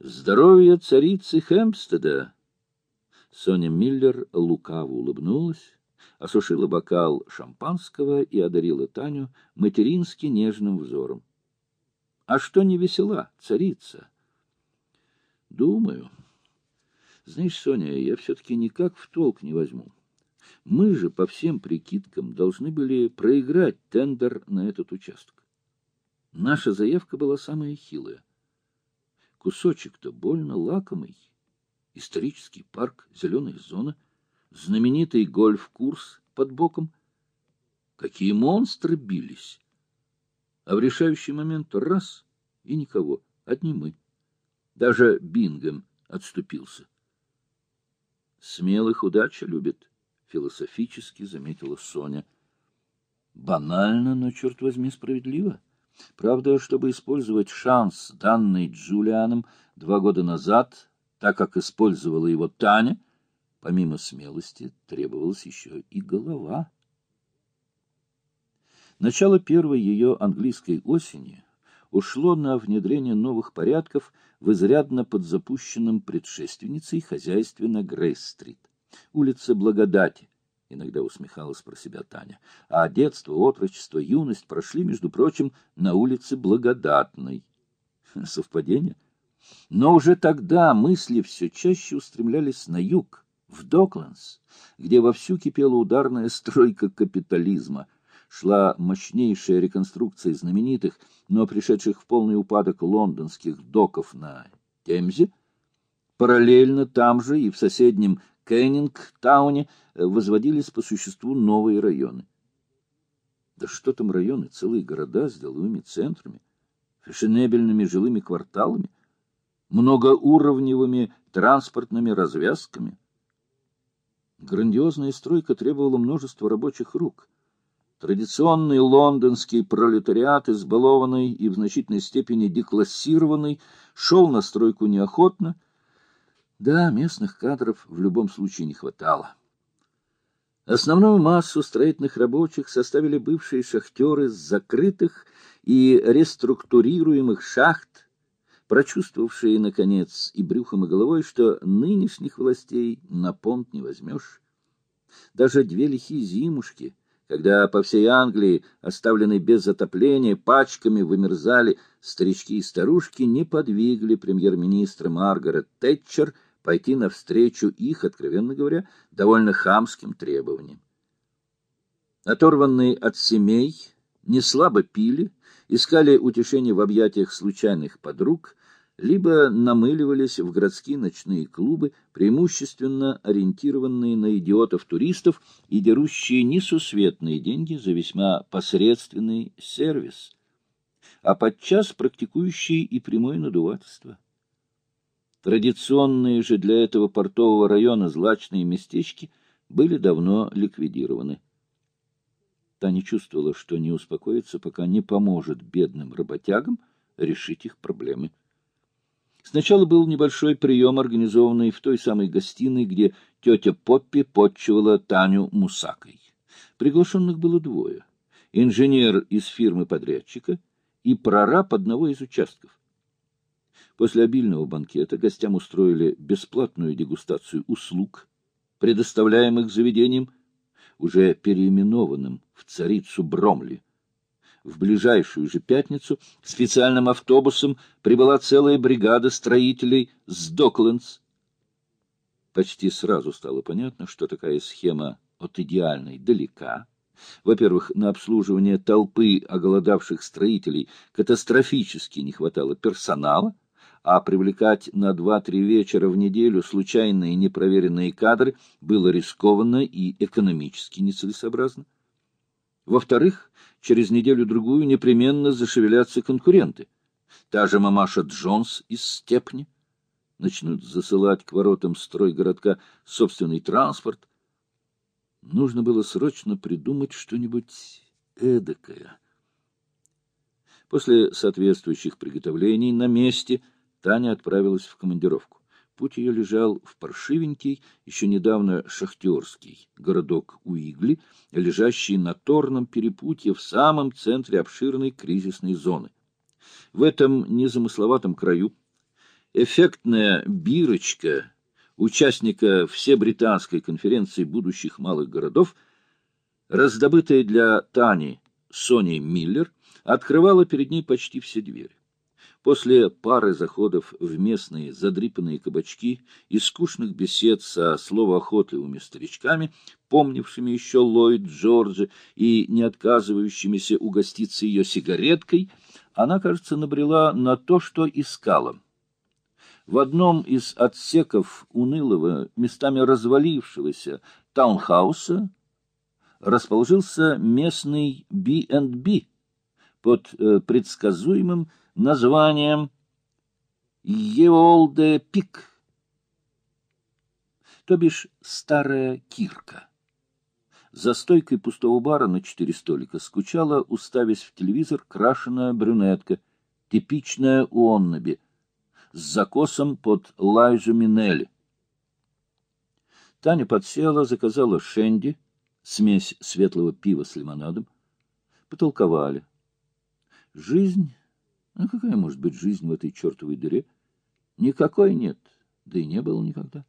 Здоровье царицы Хемстеда! Соня Миллер лукаво улыбнулась, осушила бокал шампанского и одарила Таню матерински нежным взором. — А что не весела, царица? — Думаю. Знаешь, Соня, я все-таки никак в толк не возьму. Мы же, по всем прикидкам, должны были проиграть тендер на этот участок. Наша заявка была самая хилая. Кусочек-то больно лакомый. Исторический парк, зеленая зона, знаменитый гольф-курс под боком. Какие монстры бились! А в решающий момент раз — и никого, одни мы. Даже Бингем отступился. Смелых удача любит, — философически заметила Соня. Банально, но, черт возьми, справедливо. Правда, чтобы использовать шанс, данный Джулианом два года назад, так как использовала его Таня, помимо смелости требовалась еще и голова. Начало первой ее английской осени ушло на внедрение новых порядков в изрядно подзапущенном предшественницей хозяйстве на Грейс-стрит, улице Благодати, иногда усмехалась про себя Таня, а детство, отрочество, юность прошли, между прочим, на улице Благодатной. Совпадение? Но уже тогда мысли все чаще устремлялись на юг, в Докландс, где вовсю кипела ударная стройка капитализма — шла мощнейшая реконструкция знаменитых, но пришедших в полный упадок лондонских доков на Темзе. Параллельно там же и в соседнем Кеннинг-тауне возводились по существу новые районы. Да что там районы, целые города с деловыми центрами, фешенебельными жилыми кварталами, многоуровневыми транспортными развязками. Грандиозная стройка требовала множества рабочих рук — Традиционный лондонский пролетариат, избалованный и в значительной степени деклассированный, шел на стройку неохотно. Да, местных кадров в любом случае не хватало. Основную массу строительных рабочих составили бывшие шахтеры с закрытых и реструктурируемых шахт, прочувствовавшие, наконец, и брюхом, и головой, что нынешних властей на понт не возьмешь. Даже две лихие зимушки — когда по всей Англии, оставленной без отопления, пачками вымерзали старички и старушки, не подвигли премьер-министра Маргарет Тэтчер пойти навстречу их, откровенно говоря, довольно хамским требованиям. Оторванные от семей, не слабо пили, искали утешение в объятиях случайных подруг, либо намыливались в городские ночные клубы, преимущественно ориентированные на идиотов-туристов и дерущие несусветные деньги за весьма посредственный сервис, а подчас практикующие и прямое надувательство. Традиционные же для этого портового района злачные местечки были давно ликвидированы. Таня чувствовала, что не успокоится, пока не поможет бедным работягам решить их проблемы. Сначала был небольшой прием, организованный в той самой гостиной, где тетя Поппи подчивала Таню мусакой. Приглашенных было двое. Инженер из фирмы-подрядчика и прораб одного из участков. После обильного банкета гостям устроили бесплатную дегустацию услуг, предоставляемых заведением, уже переименованным в царицу Бромли в ближайшую же пятницу специальным автобусом прибыла целая бригада строителей с Доклендс. Почти сразу стало понятно, что такая схема от идеальной далека. Во-первых, на обслуживание толпы оголодавших строителей катастрофически не хватало персонала, а привлекать на два-три вечера в неделю случайные непроверенные кадры было рискованно и экономически нецелесообразно. Во-вторых, через неделю-другую непременно зашевелятся конкуренты. Та же мамаша Джонс из Степни начнут засылать к воротам стройгородка собственный транспорт. Нужно было срочно придумать что-нибудь эдакое. После соответствующих приготовлений на месте Таня отправилась в командировку. Путь ее лежал в паршивенький, еще недавно шахтерский городок Уигли, лежащий на торном перепутье в самом центре обширной кризисной зоны. В этом незамысловатом краю Эффектная бирочка участника Всебританской конференции будущих малых городов, раздобытая для Тани Сони Миллер, открывала перед ней почти все двери. После пары заходов в местные задрипанные кабачки и скучных бесед со словоохотливыми старичками, помнившими еще Ллойд Джорджа и не отказывающимися угоститься ее сигареткой, она, кажется, набрела на то, что искала. В одном из отсеков унылого, местами развалившегося таунхауса расположился местный B&B под э, предсказуемым названием Еолде Пик, то бишь Старая Кирка. За стойкой пустого бара на четыре столика скучала, уставясь в телевизор, крашеная брюнетка, типичная Уоннаби, с закосом под Лайжу Минелли. Таня подсела, заказала шенди, смесь светлого пива с лимонадом. Потолковали. Жизнь а какая может быть жизнь в этой чертовой дыре? Никакой нет, да и не было никогда.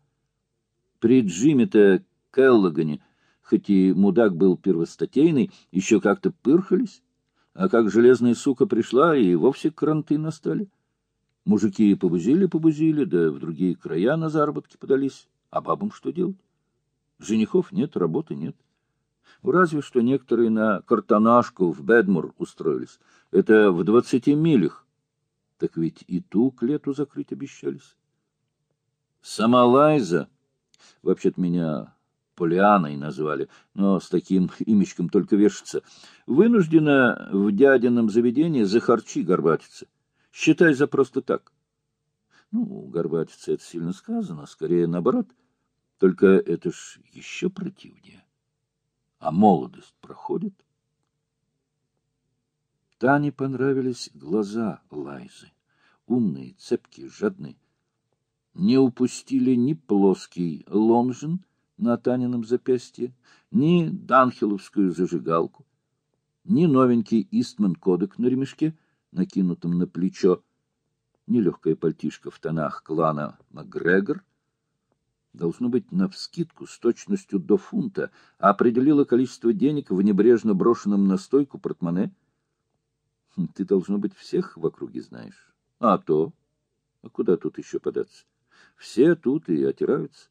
При Джимме-то Келлогане, хоть и мудак был первостатейный, еще как-то пырхались, а как железная сука пришла, и вовсе кранты настали. Мужики побузили-побузили, да в другие края на заработки подались. А бабам что делать? Женихов нет, работы нет. Разве что некоторые на картонашку в Бедмур устроились. Это в двадцати милях. Так ведь и ту к лету закрыть обещались. Сама Лайза, вообще-то меня Полианой назвали, но с таким имечком только вешаться, вынуждена в дядином заведении за харчи горбатиться. Считай за просто так. Ну, горбатиться — это сильно сказано, скорее наоборот. Только это ж еще противнее. А молодость проходит. Тане понравились глаза Лайзы. Умные, цепкие, жадные. Не упустили ни плоский лонжин на Танином запястье, ни данхиловскую зажигалку, ни новенький Истман-кодек на ремешке, накинутом на плечо, ни легкая пальтишка в тонах клана Макгрегор, должно быть, навскидку, с точностью до фунта, определила количество денег в небрежно брошенном на стойку портмоне — Хм, ты, должно быть, всех в округе знаешь. А то. А куда тут еще податься? Все тут и отираются.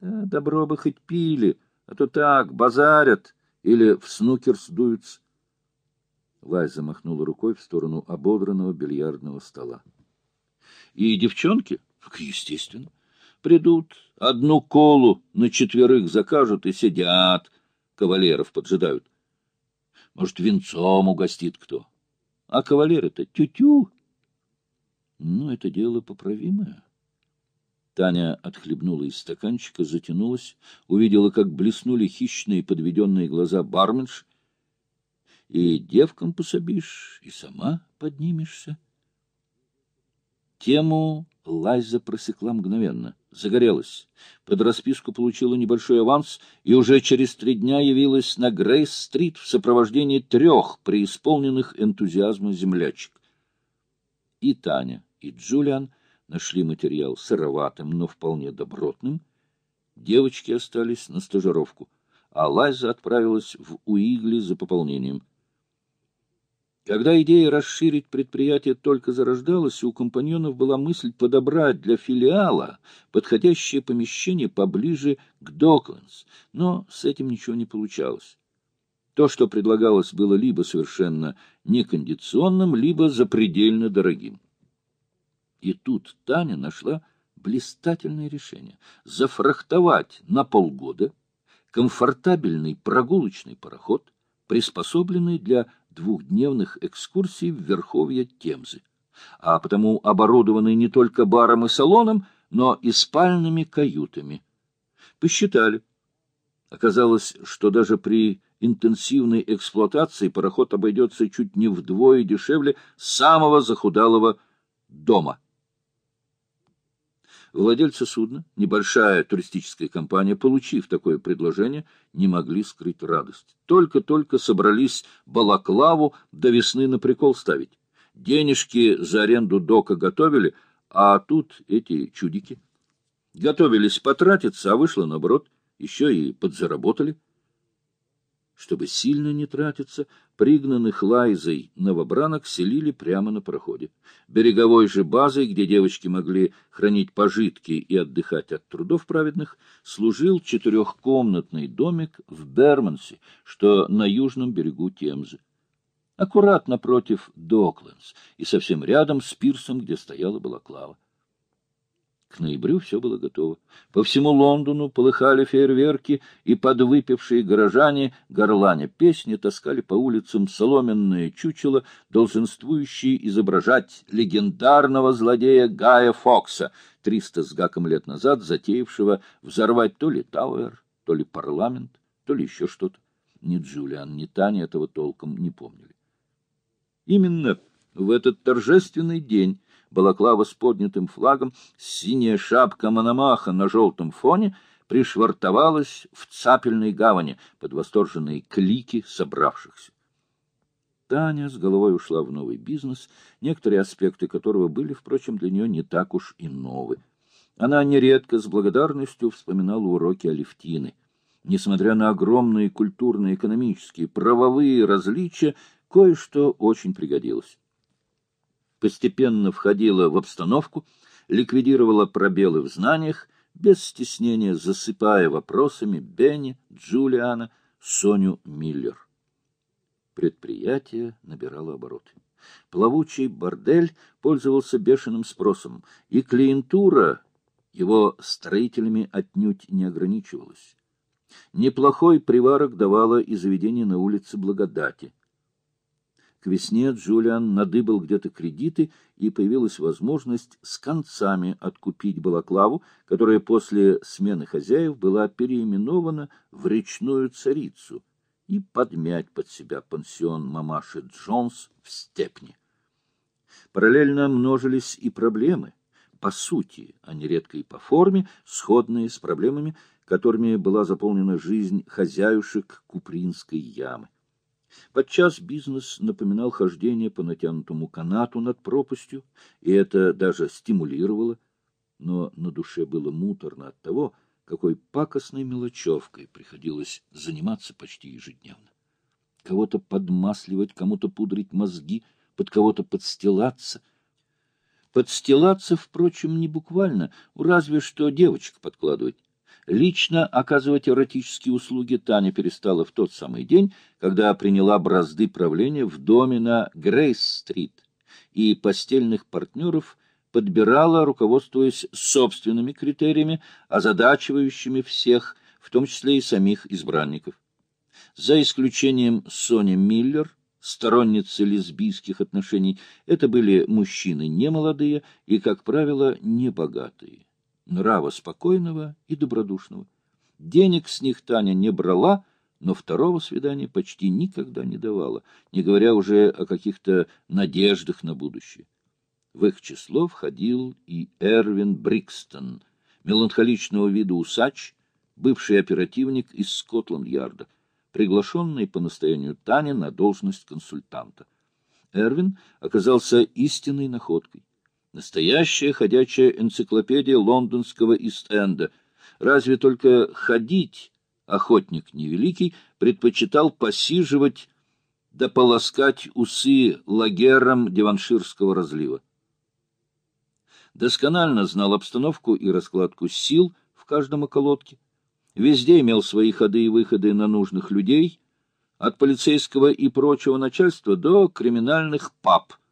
Да, добро бы хоть пили, а то так, базарят или в снукер сдуются. Лазь замахнула рукой в сторону ободранного бильярдного стола. И девчонки, естественно, придут, одну колу на четверых закажут и сидят, кавалеров поджидают. Может, венцом угостит кто. А кавалеры-то тю-тю. Ну, это дело поправимое. Таня отхлебнула из стаканчика, затянулась, увидела, как блеснули хищные подведенные глаза барменш. И девкам пособишь, и сама поднимешься. Тему Лайза просекла мгновенно, загорелась. Под расписку получила небольшой аванс и уже через три дня явилась на Грейс-стрит в сопровождении трех преисполненных энтузиазма землячек. И Таня, и Джулиан нашли материал сыроватым, но вполне добротным. Девочки остались на стажировку, а Лайза отправилась в Уигли за пополнением — когда идея расширить предприятие только зарождалась, у компаньонов была мысль подобрать для филиала подходящее помещение поближе к Доклендс, но с этим ничего не получалось. То, что предлагалось, было либо совершенно некондиционным, либо запредельно дорогим. И тут Таня нашла блистательное решение — зафрахтовать на полгода комфортабельный прогулочный пароход, приспособленный для двухдневных экскурсий в Верховье Темзы, а потому оборудованный не только баром и салоном, но и спальными каютами. Посчитали. Оказалось, что даже при интенсивной эксплуатации пароход обойдется чуть не вдвое дешевле самого захудалого дома. Владельцы судна, небольшая туристическая компания, получив такое предложение, не могли скрыть радость. Только-только собрались балаклаву до весны на прикол ставить. Денежки за аренду дока готовили, а тут эти чудики. Готовились потратиться, а вышло наоборот, еще и подзаработали. Чтобы сильно не тратиться, пригнанных Лайзой новобранок селили прямо на проходе. Береговой же базой, где девочки могли хранить пожитки и отдыхать от трудов праведных, служил четырехкомнатный домик в Бермансе, что на южном берегу Темзы. Аккуратно против Доклендс и совсем рядом с пирсом, где стояла балаклава. К ноябрю все было готово. По всему Лондону полыхали фейерверки, и подвыпившие горожане, горланя песни, таскали по улицам соломенные чучела, долженствующие изображать легендарного злодея Гая Фокса, триста с гаком лет назад затеявшего взорвать то ли Тауэр, то ли парламент, то ли еще что-то. Ни Джулиан, ни Таня этого толком не помнили. Именно в этот торжественный день балаклава с поднятым флагом, синяя шапка Мономаха на желтом фоне пришвартовалась в цапельной гавани под восторженные клики собравшихся. Таня с головой ушла в новый бизнес, некоторые аспекты которого были, впрочем, для нее не так уж и новы. Она нередко с благодарностью вспоминала уроки Алевтины. Несмотря на огромные культурно-экономические, правовые различия, кое-что очень пригодилось постепенно входила в обстановку, ликвидировала пробелы в знаниях, без стеснения засыпая вопросами Бенни, Джулиана, Соню Миллер. Предприятие набирало обороты. Плавучий бордель пользовался бешеным спросом, и клиентура его строителями отнюдь не ограничивалась. Неплохой приварок давало и заведение на улице Благодати. К весне Джулиан надыбал где-то кредиты, и появилась возможность с концами откупить балаклаву, которая после смены хозяев была переименована в речную царицу, и подмять под себя пансион мамаши Джонс в Степне. Параллельно множились и проблемы, по сути, а нередко и по форме, сходные с проблемами, которыми была заполнена жизнь хозяюшек Купринской ямы. Подчас бизнес напоминал хождение по натянутому канату над пропастью, и это даже стимулировало, но на душе было муторно от того, какой пакостной мелочевкой приходилось заниматься почти ежедневно. Кого-то подмасливать, кому-то пудрить мозги, под кого-то подстилаться. Подстилаться, впрочем, не буквально, разве что девочек подкладывать. Лично оказывать эротические услуги Таня перестала в тот самый день, когда приняла бразды правления в доме на Грейс-стрит, и постельных партнеров подбирала, руководствуясь собственными критериями, озадачивающими всех, в том числе и самих избранников. За исключением Сони Миллер, сторонницы лесбийских отношений, это были мужчины немолодые и, как правило, небогатые нрава спокойного и добродушного. Денег с них Таня не брала, но второго свидания почти никогда не давала, не говоря уже о каких-то надеждах на будущее. В их число входил и Эрвин Брикстон, меланхоличного вида усач, бывший оперативник из Скотланд-Ярда, приглашенный по настоянию Тани на должность консультанта. Эрвин оказался истинной находкой. Настоящая ходячая энциклопедия лондонского Ист-Энда. Разве только ходить охотник невеликий предпочитал посиживать да полоскать усы лагером Диванширского разлива. Досконально знал обстановку и раскладку сил в каждом околотке. Везде имел свои ходы и выходы на нужных людей, от полицейского и прочего начальства до криминальных пап —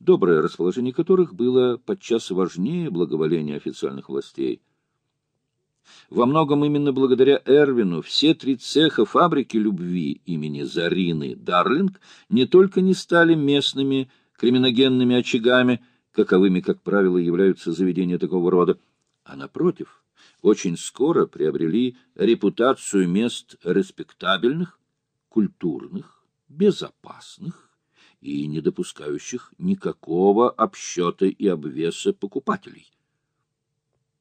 доброе расположение которых было подчас важнее благоволения официальных властей. Во многом именно благодаря Эрвину все три цеха фабрики любви имени Зарины Дарлинг не только не стали местными криминогенными очагами, каковыми, как правило, являются заведения такого рода, а, напротив, очень скоро приобрели репутацию мест респектабельных, культурных, безопасных, и не допускающих никакого обсчета и обвеса покупателей.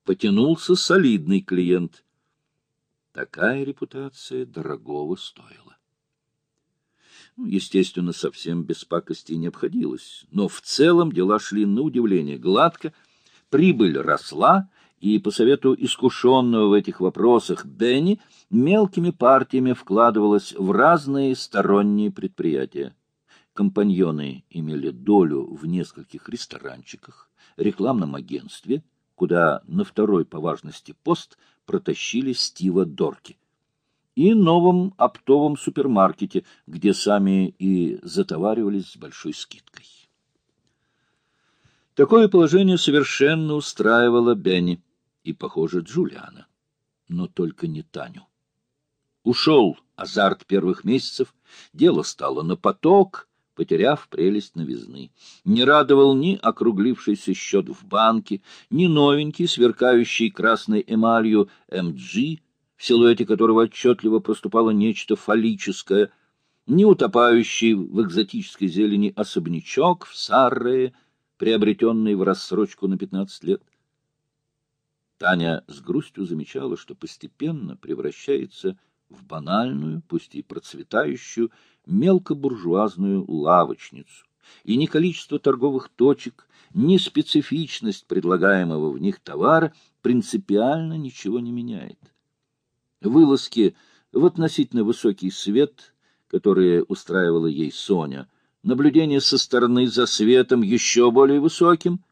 Потянулся солидный клиент. Такая репутация дорогого стоила. Ну, естественно, совсем без пакостей не обходилось, но в целом дела шли на удивление гладко, Прибыль росла, и по совету искушенного в этих вопросах Бенни мелкими партиями вкладывалась в разные сторонние предприятия. Компаньоны имели долю в нескольких ресторанчиках, рекламном агентстве, куда на второй по важности пост протащили Стива Дорки, и новом оптовом супермаркете, где сами и затоваривались с большой скидкой. Такое положение совершенно устраивало Бенни и, похоже, Джулиана, но только не Таню. Ушел азарт первых месяцев, дело стало на поток, потеряв прелесть новизны. Не радовал ни округлившийся счет в банке, ни новенький, сверкающий красной эмалью МГ, в силуэте которого отчетливо проступало нечто фаллическое, ни утопающий в экзотической зелени особнячок в Саррее, приобретенный в рассрочку на пятнадцать лет. Таня с грустью замечала, что постепенно превращается в банальную, пусть и процветающую, мелкобуржуазную лавочницу, и ни количество торговых точек, ни специфичность предлагаемого в них товара принципиально ничего не меняет. Вылазки в относительно высокий свет, которые устраивала ей Соня, наблюдение со стороны за светом еще более высоким,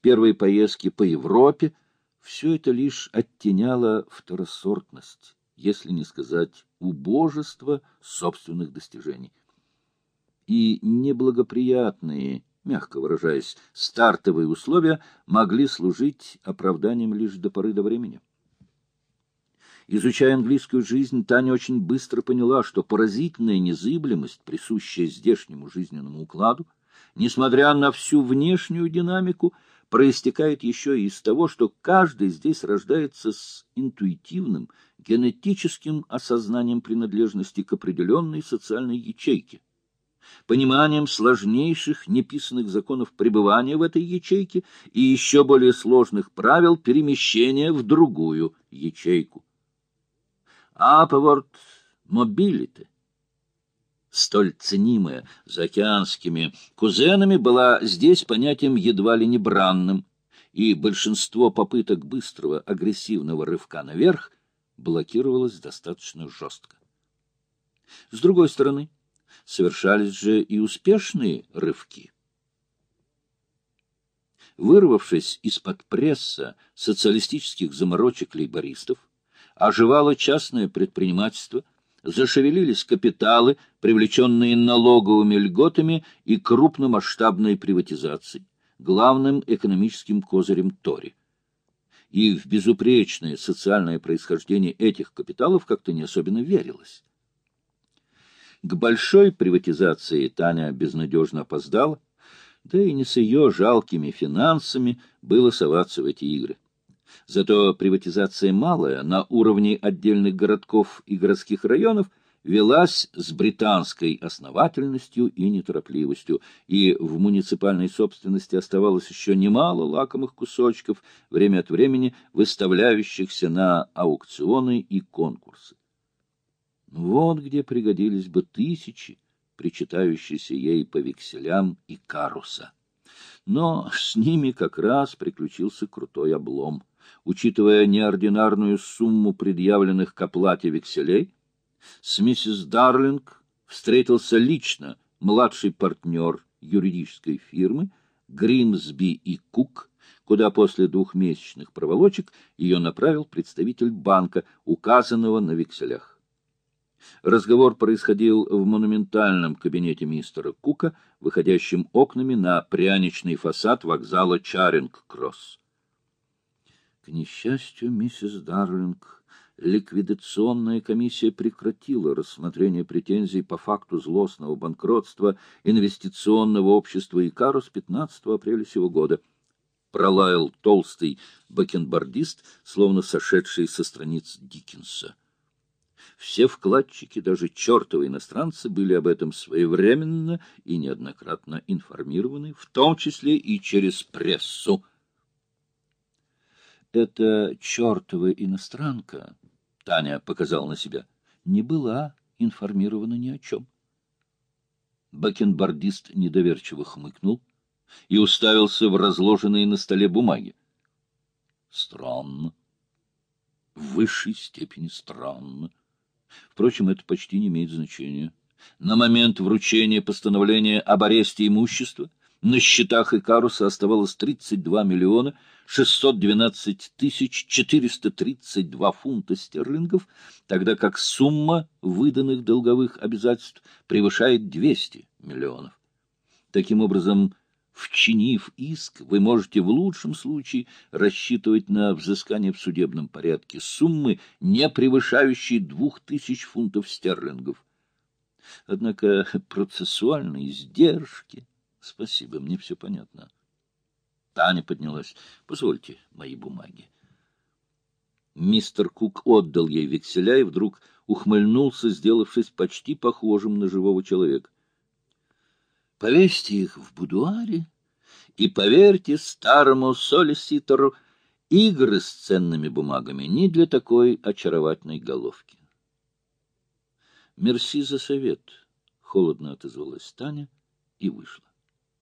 первые поездки по Европе — все это лишь оттеняло второсортность, если не сказать убожество собственных достижений. И неблагоприятные, мягко выражаясь, стартовые условия могли служить оправданием лишь до поры до времени. Изучая английскую жизнь, Таня очень быстро поняла, что поразительная незыблемость, присущая здешнему жизненному укладу, несмотря на всю внешнюю динамику, проистекает еще и из того, что каждый здесь рождается с интуитивным, генетическим осознанием принадлежности к определенной социальной ячейке, пониманием сложнейших неписанных законов пребывания в этой ячейке и еще более сложных правил перемещения в другую ячейку. Upward mobility — столь ценимая заокеанскими кузенами, была здесь понятием едва ли не бранным, и большинство попыток быстрого агрессивного рывка наверх блокировалось достаточно жестко. С другой стороны, совершались же и успешные рывки. Вырвавшись из-под пресса социалистических заморочек лейбористов, оживало частное предпринимательство – зашевелились капиталы, привлеченные налоговыми льготами и крупномасштабной приватизацией, главным экономическим козырем Тори. И в безупречное социальное происхождение этих капиталов как-то не особенно верилось. К большой приватизации Таня безнадежно опоздала, да и не с ее жалкими финансами было соваться в эти игры. Зато приватизация малая, на уровне отдельных городков и городских районов, велась с британской основательностью и неторопливостью, и в муниципальной собственности оставалось еще немало лакомых кусочков, время от времени выставляющихся на аукционы и конкурсы. Вот где пригодились бы тысячи, причитающиеся ей по векселям и каруса. Но с ними как раз приключился крутой облом учитывая неординарную сумму предъявленных к оплате векселей, с миссис Дарлинг встретился лично младший партнер юридической фирмы Гримсби и Кук, куда после двухмесячных проволочек ее направил представитель банка, указанного на векселях. Разговор происходил в монументальном кабинете мистера Кука, выходящем окнами на пряничный фасад вокзала Чаринг-Кросс. К несчастью, миссис Дарлинг, ликвидационная комиссия прекратила рассмотрение претензий по факту злостного банкротства инвестиционного общества «Икарус» 15 апреля сего года. Пролаял толстый бакенбардист, словно сошедший со страниц Диккенса. Все вкладчики, даже чертовы иностранцы, были об этом своевременно и неоднократно информированы, в том числе и через прессу эта чертова иностранка, Таня показал на себя, не была информирована ни о чем. Бакенбардист недоверчиво хмыкнул и уставился в разложенные на столе бумаги. Странно. В высшей степени странно. Впрочем, это почти не имеет значения. На момент вручения постановления об аресте имущества на счетах Икаруса оставалось 32 миллиона 612 тысяч 432 фунта стерлингов, тогда как сумма выданных долговых обязательств превышает 200 миллионов. Таким образом, вчинив иск, вы можете в лучшем случае рассчитывать на взыскание в судебном порядке суммы, не превышающей двух тысяч фунтов стерлингов. Однако процессуальные издержки... Спасибо, мне все понятно. Таня поднялась. Позвольте мои бумаги. Мистер Кук отдал ей векселя и вдруг ухмыльнулся, сделавшись почти похожим на живого человека. Повесьте их в будуаре и поверьте старому солиситору, игры с ценными бумагами не для такой очаровательной головки. «Мерси за совет», — холодно отозвалась Таня и вышла.